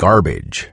garbage.